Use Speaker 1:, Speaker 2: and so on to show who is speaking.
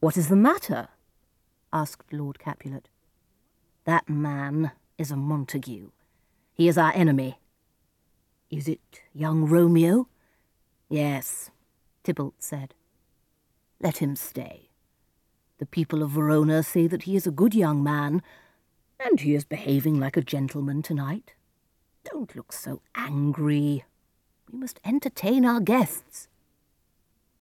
Speaker 1: What is the matter? asked Lord Capulet. That man is a Montague. He is our enemy. Is it young Romeo? Yes, Tybalt said. Let him stay. The people of Verona say that he is a good young man, and he is behaving like a gentleman tonight. Don't look so angry. We must entertain our guests.